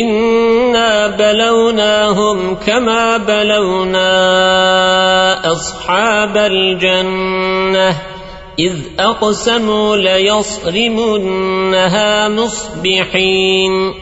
إنا بلوناهم كما بلونا أصحاب الجنة إذ أقسموا ليصرمنها مصبحين